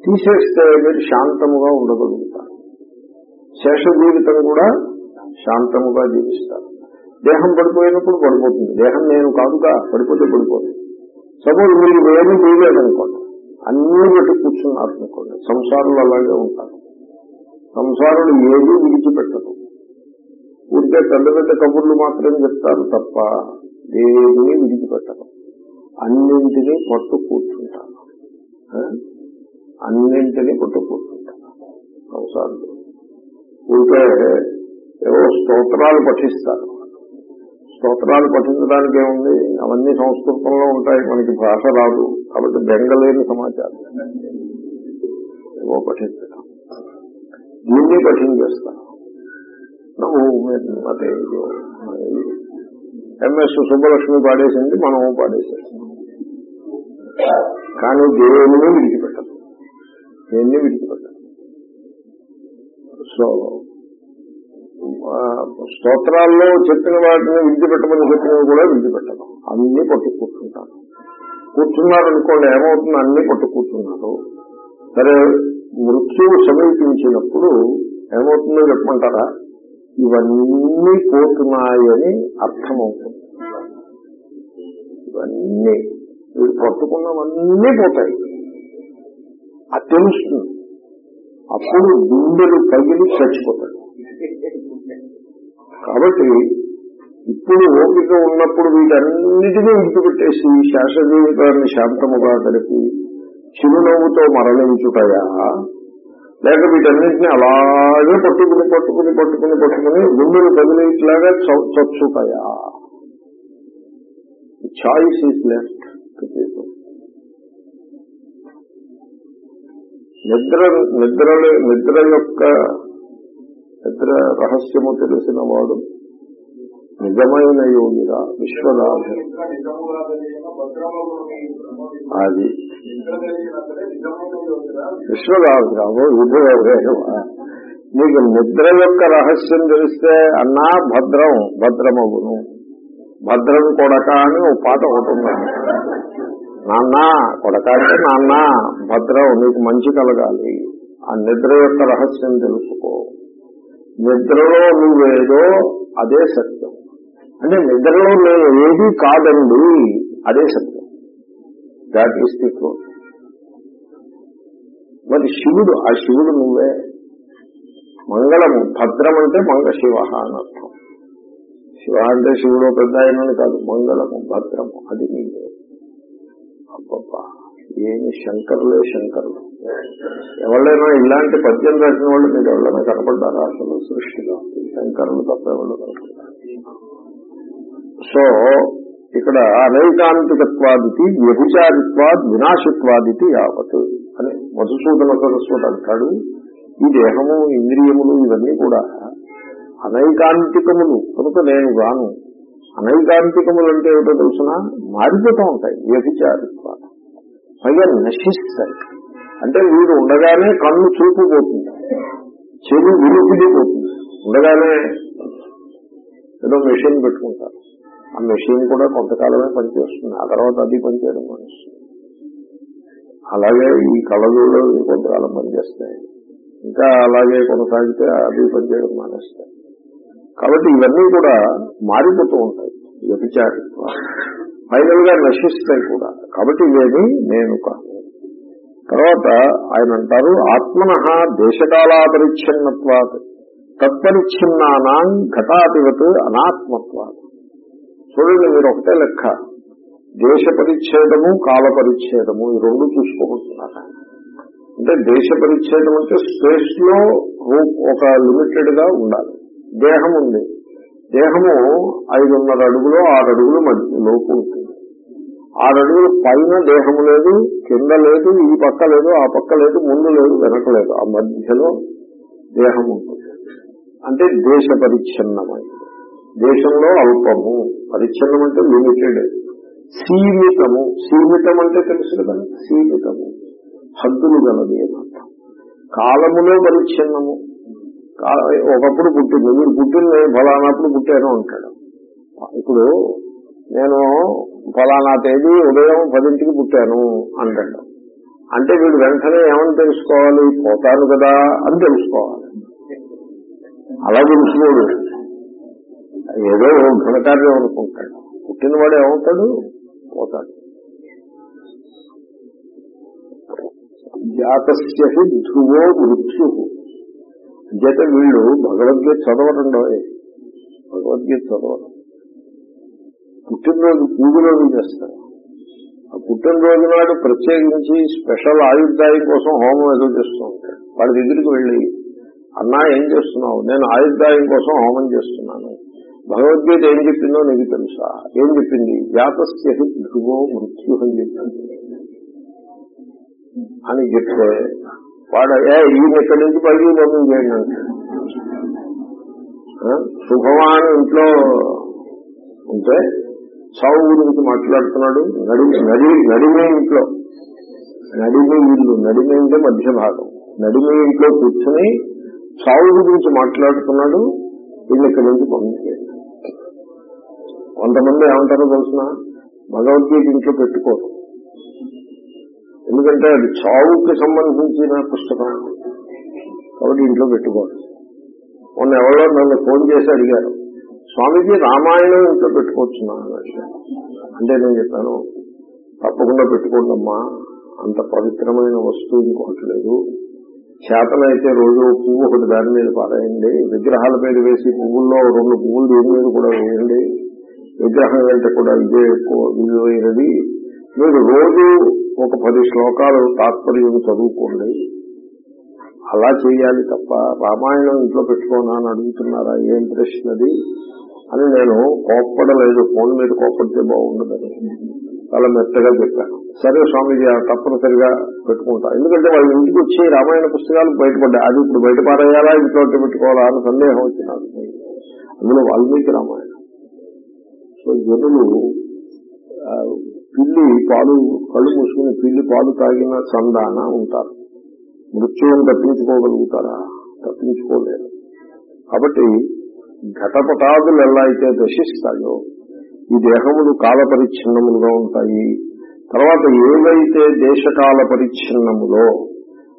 తీసేస్తే మీరు శాంతముగా ఉండగలుగుతారు. శేష జీవితం కూడా శాంతముగా జీవిస్తారు. దేహం పడిపోయినప్పుడు పడిపోతుంది. దేహం నేను కాదుగా పడిపోతే పడిపోతుంది. సపోజ్ మీరు ఏమీ చేయలేదనుకోండి అన్ని పెట్టి కూర్చున్నారు అనుకోండి సంసారులు అలాగే ఉంటారు. సంసారులు ఏది విడిచిపెట్టరు. ఉంటే పెద్ద పెద్ద కబుర్లు మాత్రం చెప్తారు తప్ప దేనిని విడిచిపెట్టరు. అన్నింటినీ పట్టు కూర్చుంటారు. అన్నింటినీ పట్టు కూర్చుంటారు. సంసారులు. ఉంటే ఏవో స్తోత్రాలు పఠిస్తారు. స్తోత్రాలు పఠించడానికి ఏముంది అవన్నీ సంస్కృతంలో ఉంటాయి మనకి భాష రాదు. కాబట్టి బెంగలేని సమాచారం. ఏవో పఠించడం. దీన్ని పఠించేస్తారు. అదే ఎంఎస్ సుబ్బలక్ష్మి పాడేసింది మనం పాడేసేస్తాం కానీ దేవుని విడిచిపెట్టదు. దేన్ని విడిచిపెట్టదు. సో స్తోత్రాల్లో చెప్పిన వాటిని విడిచిపెట్టమని చెప్పినవి కూడా విడిచిపెట్టడం అన్ని పట్టు కూర్చుంటారు. కూర్చున్నారనుకోండి ఏమవుతుంది? అన్ని పట్టు కూర్చున్నారు. సరే మృత్యువు సమీపించినప్పుడు ఏమవుతుందో చెప్పమంటారా? ఇవన్నీ పోతున్నాయని అర్థమవుతుంది. ఇవన్నీ వీడు పట్టుకున్నవన్నీ పోతాయి. అది తెలుస్తుంది. అప్పుడు గుండెలు పగిలి చచ్చిపోతాడు కాబట్టి ఇప్పుడు ఓపిక ఉన్నప్పుడు వీటన్నిటినీ విడిచిపెట్టేసి శాశ్వత శాంతముగా గడిపి చిరునవ్వుతో మరణించుటయా లేక వీటన్నింటినీ అలాగే పట్టుకుని పట్టుకుని పట్టుకుని పట్టుకుని గుండెలు కదిలేట్లాగా చచ్చుతాయా చాయిస్ ఈస్ లెఫ్ట్ నిద్ర నిద్ర నిద్ర యొక్క నిద్ర రహస్యము తెలిసిన వాడు నిజమైన యోగిగా విశ్వనాథ అది విశ్వదాభిరాము విధులేవా నీకు నిద్ర యొక్క రహస్యం తెలిస్తే అన్నా భద్రం భద్రమవును భద్రం కొడక అని ఓ పాట ఒకటి ఉన్నాను నాన్న కొడక అంటే నాన్న భద్రం నీకు మంచి కలగాలి. ఆ నిద్ర యొక్క రహస్యం తెలుసుకో. నిద్రలో నువ్వేదో అదే సత్యం. అంటే నిద్రలో నేను ఏది కాదండి అదే సత్యం. దాట్ ఈస్ ది ట్రూత్ మరి శివుడు ఆ శివుడు నువ్వే. మంగళము భద్రం అంటే మంగళ శివ అని అర్థం. శివ అంటే శివుడు పెద్ద ఆయనని కాదు మంగళము భద్రము అది నీవే. అబ్బబ్బా ఏమి శంకరులే శంకరులు. ఎవరైనా ఇలాంటి పద్యం రాసిన వాళ్ళు మీరు ఎవరైనా కనపడ్డారా? అసలు సృష్టిలో శంకరులు తప్ప ఎవరు సో ఇక్కడ అనైకాంతికత్వాదితి వ్యభిచారిత్వాద్ వినాశిత్వాదితి యావత్ అని మధుసూదన సరస్వతి అంటాడు. ఈ దేహము ఇంద్రియములు ఇవన్నీ కూడా అనైకాంతికములు. కనుక నేను గాను అనైకాంతికములు అంటే ఏమిటో తెలుసిన? మారిపోతూ ఉంటాయి. వ్యభిచారిత్వాలు. పైగా నశిస్తాయి. అంటే వీడు ఉండగానే కన్ను చూపు పోతుంది. చెవి విలుపిడి పోతుంది. ఉండగానే ఏదో మెషిన్ పెట్టుకుంటారు. ఆ మెషిన్ కూడా కొంతకాలమే పనిచేస్తుంది. ఆ తర్వాత అది పనిచేయడం మానేస్తుంది అలాగే ఈ కళలు కొంతకాలం పనిచేస్తాయి. ఇంకా అలాగే కొనసాగితే అది పనిచేయడం మానేస్తాయి కాబట్టి ఇవన్నీ కూడా మారిపోతూ ఉంటాయి. వ్యభిచారి ఫైనల్గా నశిస్తాయి కూడా. కాబట్టి ఇవేమి నేను కాదు. తర్వాత ఆయన అంటారు ఆత్మన దేశకాలాపరిచ్ఛిన్నత్వాత్ తత్పరిచ్ఛిన్నానాం ఘటాధిపత్ అనాత్మత్వాత్. చూడండి మీరు ఒకటే లెక్క. దేశ పరిచ్ఛేదము కాల పరిచ్ఛేదము ఈ రెండు చూసుకోబోతున్నారు అంటే దేశ పరిచ్ఛేదం అంటే స్పేస్లో ఒక లిమిటెడ్గా ఉండాలి. దేహం ఉంది. దేహము ఐదున్నర అడుగులో ఆరు అడుగులు మధ్య లోపు ఉంటుంది. ఆరు అడుగులు పైన దేహము లేదు కింద లేదు ఈ పక్క లేదు ఆ పక్క లేదు ముందు లేదు వెనక లేదు. ఆ మధ్యలో దేహం ఉంటుంది. అంటే దేశ పరిచ్ఛిన్నమైంది దేశంలో అల్పము. పరిచ్ఛిన్నం అంటే లిమిటెడ్. సీమితము. సీమితం అంటే తెలుసు కదా. సీమితము. హద్దులు గలది అన్నమాట కాలములో పరిచ్ఛిన్నము. ఒకప్పుడు పుట్టింది. మీరు పుట్టింది ఫలానప్పుడు పుట్టాను అంటాడు. ఇప్పుడు నేను ఫలానా తేదీ ఉదయం పదింటికి పుట్టాను అంటాడు. అంటే వీడు వెంటనే ఏమని తెలుసుకోవాలి? పోతాను కదా అని తెలుసుకోవాలి. అలా తెలుసుకోడు. ఏదో ఘనకార్యం అనుకుంటాడు. పుట్టినవాడు ఏమవుతాడు పోతాడు. జాతస్య ధ్రువో మృత్యు. జత వీళ్ళు భగవద్గీత చదవటండో భగవద్గీత చదవరు పుట్టినరోజు పూజలోకి చేస్తారు. ఆ పుట్టినరోజు నాడు ప్రత్యేకించి స్పెషల్ ఆయుర్దాయం కోసం హోమం ఏదో చేస్తూ ఉంటాడు. వాడి దగ్గరికి వెళ్ళి అన్నా ఏం చేస్తున్నావు? నేను ఆయుర్దాయం కోసం హోమం చేస్తున్నాను. భగవద్గీత ఏం చెప్పిందో నీకు తెలుసా? ఏం చెప్పింది? జాతస్య హి ధ్రువో మృత్యు అని చెప్పింది అని చెప్తే వాడు ఏ ఈయన ఇక్కడి నుంచి పైకి పంపించేయండి అంటాడు. శుభమాన్ ఇంట్లో ఉంటే చావు గురించి మాట్లాడుతున్నాడు. నడి నడి నడిమే ఇంట్లో. నడిమే ఇల్లు నడిమే అంటే మధ్య భాగం నడిమే ఇంట్లో కూర్చుని చావు గురించి మాట్లాడుతున్నాడు. వీళ్ళు ఇక్కడి నుంచి పంపించేయండి కొంతమంది ఏమంటారో తెలిసిన? భగవద్గీత ఇంట్లో పెట్టుకోరు. ఎందుకంటే అది చావుకి సంబంధించిన పుస్తకం. కాబట్టి ఇంట్లో పెట్టుకోరు. మొన్న ఎవరో నన్ను ఫోన్ చేసి అడిగారు. స్వామీజీ రామాయణం ఇంట్లో పెట్టుకోవచ్చున్నా అంటే నేను చెప్పాను తప్పకుండా పెట్టుకోండమ్మా అంత పవిత్రమైన వస్తువు ఇంకొకటి లేదు. చేతనైతే రోజు పువ్వు ఒకటి దాని మీద పారేయండి. విగ్రహాల మీద వేసి పువ్వుల్లో రెండు పువ్వులు దీని మీద కూడా వేయండి. విగ్రహం వెంట కూడా ఇదే ఎక్కువ విలువైనది. మీరు రోజు ఒక పది శ్లోకాలు తాత్పర్యం చదువుకోండి. అలా చేయాలి తప్ప రామాయణం ఇంట్లో పెట్టుకోనా అని అడుగుతున్నారా? ఏం ప్రశ్నది? అని నేను కోప్పడలేదు. ఫోన్ మీద కోప్పడితే బాగుండదని చాలా మెత్తగా చెప్పాను. సరే స్వామీజీ తప్పనిసరిగా పెట్టుకుంటా. ఎందుకంటే వాళ్ళ ఇంటికి వచ్చి రామాయణ పుస్తకాలు బయటపడ్డాయి. అది ఇప్పుడు బయట పారేయాలా ఇంట్లో పెట్టుకోవాలా అని సందేహం వచ్చినది అందులో వాల్మీకి రామాయణం. సో జనులు పిల్లి పాలు కళ్ళు మూసుకుని పిల్లి పాలు తాగిన సందాన ఉంటారు. మృత్యువును తప్పించుకోగలుగుతారా? తప్పించుకోలేరు. కాబట్టి ఘటపటాదులు ఎలా అయితే దశిస్తాయో ఈ దేహములు కాల పరిచ్ఛిన్నములుగా ఉంటాయి. తర్వాత ఏవైతే దేశకాల పరిచ్ఛిన్నములో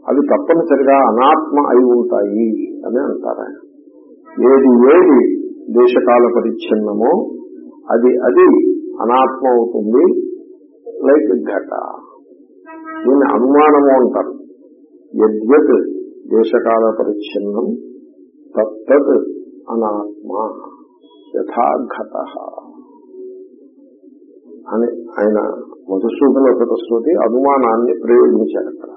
అవి తప్పనిసరిగా అనాత్మ అయి ఉంటాయి అని అంటారు ఆయన. ఏది ఏది దేశకాల పరిచ్ఛిన్నమో అది అది అనాత్మ అవుతుంది లైక్ ఘట. దీన్ని అనుమానము అంటారు. యద్యత్ దేశకాల పరిచ్ఛిన్నం తత్తత్ అనాత్మ యథాఘత అని ఆయన మధుసూదన సరస్వతి అనుమానాన్ని ప్రయోగించారు అక్కడ.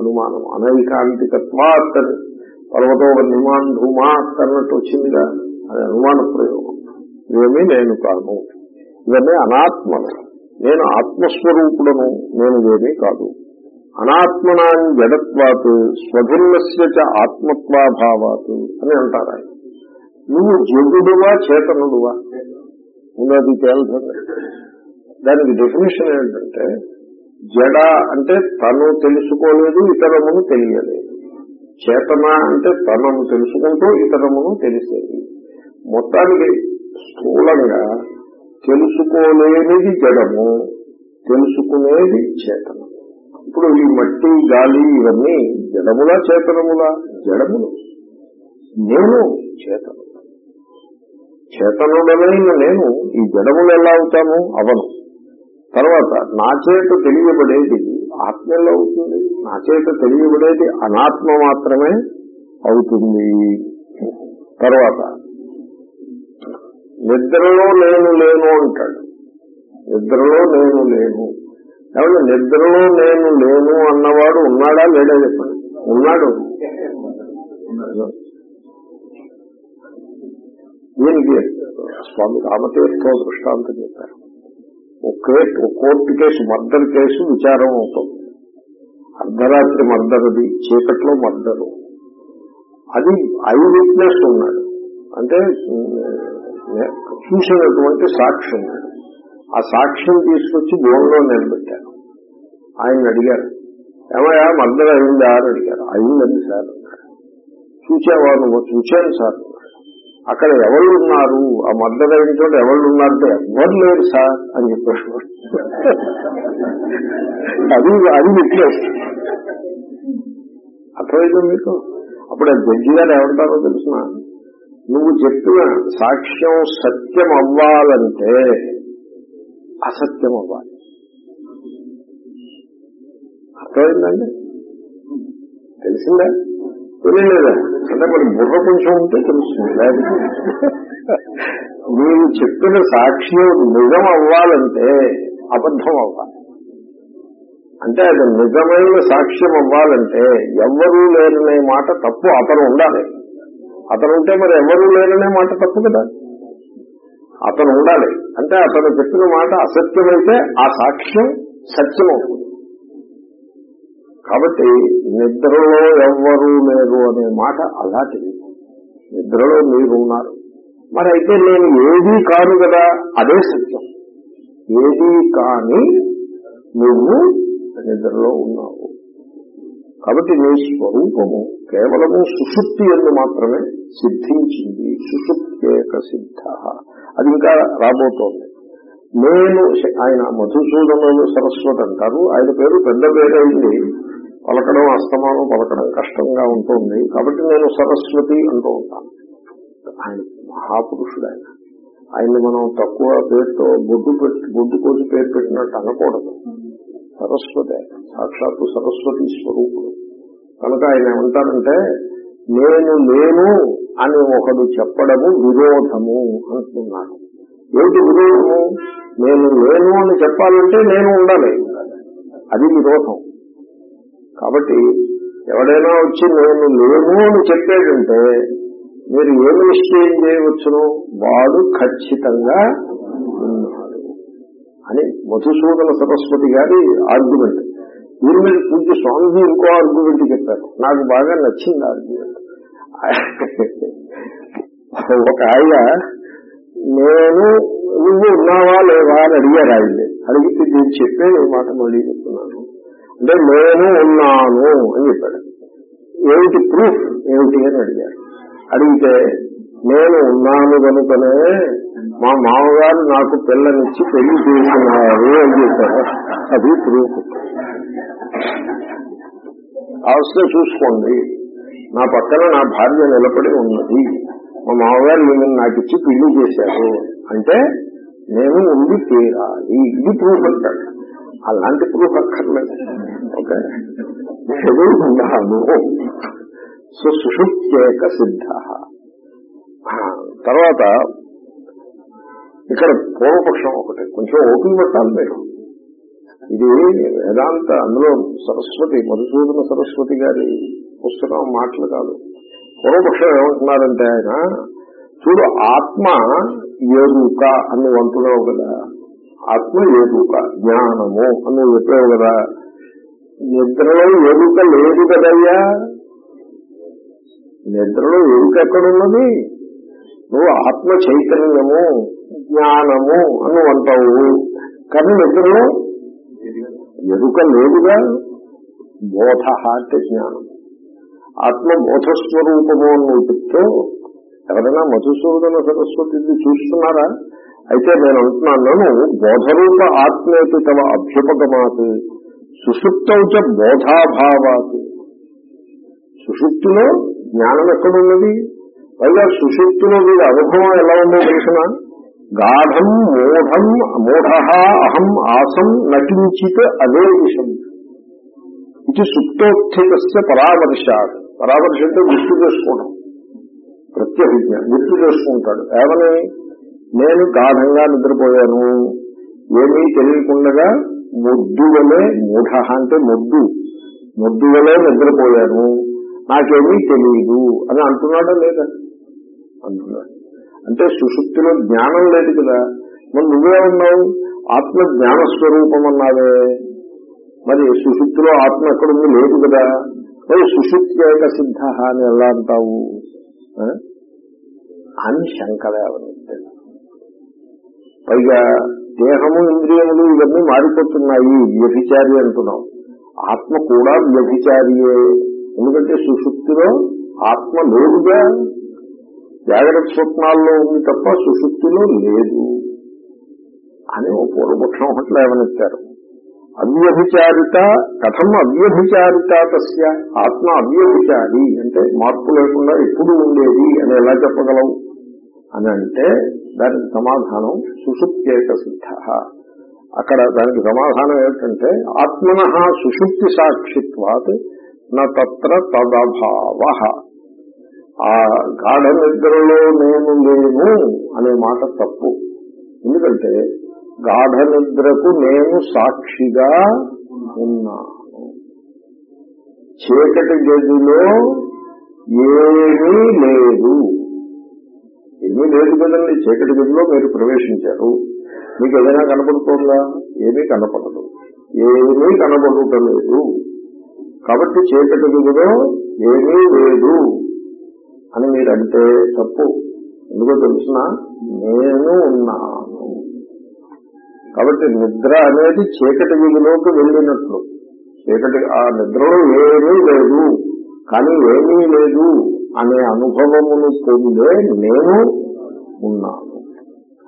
అనుమానం అనైకాంతికత్వాత్ పర్వతో నిమాన్ ధూమాత్ అన్నట్టు వచ్చిందిగా. అది అనుమాన ప్రయోగం. ఇవన్నీ నేను కాను ఇవన్నీ అనాత్మలు. నేను ఆత్మస్వరూపుడను నేను ఏమీ కాదు. అనాత్మనాన్ని జడత్వాత్ స్వభిన్నస్య ఆత్మత్వాభావాత్ అని అంటారు ఆయన. నువ్వు జగుడువా చేతనుడువా? ఉన్నది తేల్చండి దానికి డెఫినేషన్ ఏంటంటే జడ అంటే తను తెలుసుకోలేదు ఇతరమును తెలియలేదు. చేతన అంటే తనను తెలుసుకుంటూ ఇతరమును తెలిసేది. మొత్తానికి స్థూలంగా తెలుసుకోలేనిది జడము తెలుసుకునేది చేతనం. ఇప్పుడు ఈ మట్టి గాలి ఇవన్నీ జడములా చేతనములా? జడములు. నేను చేతనం. చేతనుడనైన నేను ఈ జడములు ఎలా అవుతాను? అవను. తర్వాత నా చేత తెలియబడేది ఆత్మలో అవుతుంది నా చేత తెలియబడేది అనాత్మ మాత్రమే అవుతుంది. తర్వాత నిద్రలో నేను లేను అంటాడు. నిద్రలో నేను లేను. కాబట్టి నిద్రలో నేను లేను అన్నవాడు ఉన్నాడా లేడా చెప్పండి. ఉన్నాడు. దీనికి స్వామి రామతీర్థం దృష్టాంతం చెప్పారు. ఒకే కోర్టు కేసు మర్డర్ కేసు విచారం అవుతుంది. అర్ధరాత్రి మర్డర్ది చీకట్లో మర్డరు. అది ఐ విట్నెస్ ఉన్నాడు. అంటే చూసినటువంటి సాక్షి ఉన్నాడు ఆ సాక్ష్యం తీసుకొచ్చి బోన్లో నిలబెట్టారు ఆయన అడిగారు. ఏమయ్యా మర్డర్ అయిందా అని అడిగారు. అయిందండి సార్ అన్నాడు. చూశాను సార్. అక్కడ ఎవరు ఉన్నారు ఆ మద్దతు అయిన చోట ఎవరు ఉన్నారంటే ఎవరు లేరు సార్ అని చెప్పారు అది అది విట్నెస్ అర్థమైంది మీకు? అప్పుడు ఆ జడ్జి గారు ఏమంటారో తెలిసిన? నువ్వు చెప్పిన సాక్ష్యం సత్యం అవ్వాలంటే అసత్యం అవ్వాలి అర్థమైందండి? తెలిసిందా? తెలియలేదా అంటే మరి బుర్ర కొంచెం ఉంటే తెలుస్తుంది. లేకపోతే మీరు చెప్పిన సాక్ష్యం నిజం అవ్వాలంటే అబద్ధం అవ్వాలి. అంటే అది నిజమైన సాక్ష్యం అవ్వాలంటే ఎవ్వరూ లేరనే మాట తప్పు అతను ఉండాలి. అతను ఉంటే మరి ఎవరూ లేరనే మాట తప్పు కదా. అతను ఉండాలి. అంటే అతను చెప్పిన మాట అసత్యమైతే ఆ సాక్ష్యం సత్యం అవుతుంది కాబట్టి నిద్రలో ఎవ్వరు లేరు అనే మాట అలాంటిది నిద్రలో మీరు ఉన్నారు. మరి అయితే నేను ఏదీ కాదు కదా అదే సత్యం. ఏదీ కాని నువ్వు నిద్రలో ఉన్నావు. కాబట్టి నీ స్వరూపము కేవలము సుషుప్తి ఎందు మాత్రమే సిద్ధించింది. సుషుప్తేక సిద్ధ. అది ఇంకా రాబోతోంది. నేను ఆయన మధుసూదనులు సరస్వతి అంటారు. ఆయన పేరు పెద్ద పేరైంది. పలకడం అస్తమానం పలకడం కష్టంగా ఉంటుంది. కాబట్టి నేను సరస్వతి అంటూ ఉంటాను. ఆయన మహాపురుషుడు ఆయన ఆయన్ని మనం తక్కువ పేరుతో బొడ్డు పెట్టి బొడ్డు కోసి పేరు పెట్టినట్టు అనకూడదు. సరస్వతి ఆయన. సాక్షాత్తు సరస్వతి స్వరూపుడు. కనుక ఆయన ఏమంటారంటే నేను లేను అని ఒకడు చెప్పడము విరోధము అంటున్నాను ఏమిటి విరోధము? నేను లేను అని చెప్పాలంటే నేను ఉండాలి. అది విరోధం. కాబట్టి ఎవడైనా వచ్చి నేను లేము అని చెప్పాడంటే మీరు ఏమి నిశ్చయం చేయవచ్చును? వాడు ఖచ్చితంగా ఉన్నాడు. అని మధుసూదన సరస్వతి గారి ఆర్గ్యుమెంట్ దీని మీద పూజ స్వామిజీ ఇంకో ఆర్గ్యుమెంట్ చెప్పారు. నాకు బాగా నచ్చింది ఆర్గ్యుమెంట్ ఒక ఆయన నేను నువ్వు ఉన్నావా లేవా అని అడిగారు ఆయన్ని అడిగితే నేను చెప్పే మాట మళ్ళీ చెప్తున్నాను. అంటే నేను ఉన్నాను అని చెప్పాడు. ఏమిటి ప్రూఫ్ ఏమిటి అని అడిగారు అడిగితే నేను ఉన్నాను కనుకనే మా మామగారు నాకు పిల్లనిచ్చి పెళ్ళి చేస్తున్నారు అని చెప్పారు అది ప్రూఫ్ అవస్థ చూసుకోండి. నా పక్కన నా భార్య నిలబడి ఉన్నది. మా మామగారు ఈమెను నాకు ఇచ్చి పెళ్ళి చేశారు. అంటే నేను ఉండి తీరాలి ఇది ప్రూఫ్ అంటాడు. అలాంటి ప్రూఫ్ అక్కర్లేదు ఓకే? నేను ఉన్నాను సో సుషుప్త్యేక సిద్ధ. తర్వాత ఇక్కడ పూర్వపక్షం ఒకటి. కొంచెం ఓపిక పట్టాలి మీరు. ఇది వేదాంత అందులో సరస్వతి మధుసూదన సరస్వతి గారి పుస్తకం మాటలు కాదు. పూర్వపక్షం ఏమంటున్నారంటే ఆయన చూడు ఆత్మ ఎరుక అని వంతులో కదా. ఆత్మ ఏదుక జ్ఞానము అని చెప్పావు కదా. నిద్రలో ఎరుక లేదు కదయ్యా? నిద్రలో ఎరుక ఎక్కడున్నది? నువ్వు ఆత్మ చైతన్యము జ్ఞానము అని అంటావు. కానీ నిద్రలో ఎరుక లేదుగా? బోధ అంటే జ్ఞానం. ఆత్మ బోధస్వరూపము అని నువ్వు చెప్తూ ఎవరైనా మధుసూదన సరస్వతి చూస్తున్నారా? అయితే నేను అంటున్నాను బోధరూప ఆత్మేతి తమ అభ్యుపగమాత్ సుషుప్తౌచ బోధాభావాత్. సుషుప్తిలో జ్ఞానం ఎక్కడున్నది? పైగా సుషుప్తిలో వీడి అనుభవం ఎలా ఉందో తెలిసిన? గాఢం మూఢం మూఢ అహం ఆసం నటించిత్ అదే విషం. ఇది సుప్తోత్థిత పరామర్శ. పరామర్శ అంటే గుర్తు చేసుకోవడం ప్రత్యభిజ్ఞ గుర్తు చేసుకుంటాడు. ఏమని? నేను గాఢంగా నిద్రపోయాను. ఏమీ తెలియకుండా మొద్దువలే మూఢ అంటే మొద్దు. మొద్దువలే నిద్రపోయాను. నాకేమీ తెలియదు అని అంటున్నాడా లేదా? అంటున్నాడు. అంటే సుశుక్తిలో జ్ఞానం లేదు కదా. మరి నువ్వే ఉన్నావు. ఆత్మ జ్ఞాన స్వరూపం అన్నావే మరి సుశుక్తిలో ఆత్మ ఎక్కడుంది? లేదు కదా. మరి సుషుప్త్యేక సిద్ధ అని ఎలా అంటావు? అని శంకరేవనిస్తాడు పైగా దేహము ఇంద్రియములు ఇవన్నీ మారిపోతున్నాయి వ్యభిచారి అంటున్నాం. ఆత్మ కూడా వ్యభిచారియే. ఎందుకంటే సుశుక్తిలో ఆత్మ లేదుగా. జాగ్రత్త స్వప్నాల్లో ఉంది తప్ప సుశుక్తిలో లేదు. అని ఓ పూర్వపక్షం ఒకటి లేవనెత్తారు. అవ్యభిచారిత కథం అవ్యభిచారిత తస్య ఆత్మ అవ్యభిచారి. అంటే మార్పు లేకుండా ఎప్పుడు ఉండేది అని ఎలా చెప్పగలవు అని అంటే దానికి సమాధానం సుషుప్త్యేక సిద్ధ. అక్కడ దానికి సమాధానం ఏమిటంటే ఆత్మన సుషుప్తి సాక్షిత్వాత్ నత్ర తదభావ. ఆ గాఢ నిద్రలో నేను లేను అనే మాట తప్పు. ఎందుకంటే గాఢ నిద్రకు నేను సాక్షిగా ఉన్నాను. చీకటి గదిలో ఏమీ లేదు. ఏమీ లేదు కదండి? చీకటి గదిలో మీరు ప్రవేశించారు. మీకు ఏదైనా కనపడుతోందా? ఏమీ కనపడదు. ఏమీ కనపడటలేదు కాబట్టి చీకటి గదిలో ఏమీ లేదు అని మీరంటే తప్పు. ఎందుకో తెలిసిన? నేను ఉన్నాను. కాబట్టి నిద్ర అనేది చీకటి గదిలోకి వెళ్ళినట్లు. చీకటి ఆ నిద్రలో ఏమీ లేదు. కానీ ఏమీ లేదు. అనే అనుభవమును పొందే నేను ఉన్నాను.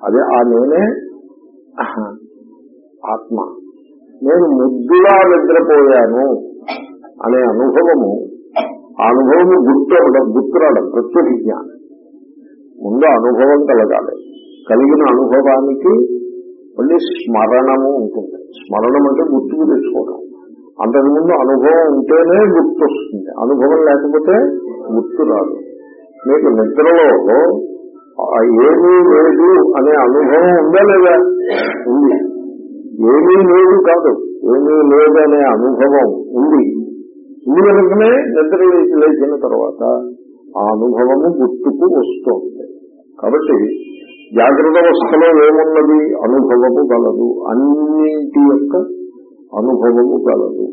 అదే ఆ నేనే ఆత్మ. నేను ముద్దులా నిద్రపోయాను అనే అనుభవము ఆ అనుభవము గుర్తు గుర్తురాడం ప్రత్యేక జ్ఞానం ముందు అనుభవం కలగాలి. కలిగిన అనుభవానికి మళ్ళీ స్మరణము ఉంటుంది. స్మరణం అంటే గుర్తుకు తెచ్చుకోవడం. అంతకుముందు అనుభవం ఉంటేనే గుర్తు వస్తుంది అనుభవం లేకపోతే గుర్తు రాదు మీకు నిద్రలో ఆ ఏమీ లేదు అనే అనుభవం ఉందా లేదా? ఉంది. ఏమీ లేదు కాదు. ఏమీ లేదనే అనుభవం ఉంది. ఉంది కనుకనే నిద్ర లేచిన తర్వాత ఆ అనుభవము గుర్తుకు వస్తుంది. కాబట్టి జాగ్రత్త అవస్థలో ఏమున్నది? అనుభవము గలదు అన్నింటి యొక్క అనుభవము గలదు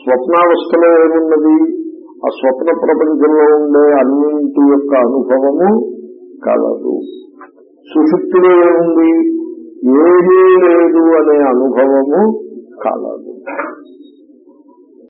స్వప్నావస్థలో ఏమున్నది? ఆ స్వప్న ప్రపంచంలో ఉండే అన్నింటి యొక్క అనుభవము కలదు. సుషుప్తిలో ఏముంది ఏమీ లేదు అనే అనుభవము కలదు.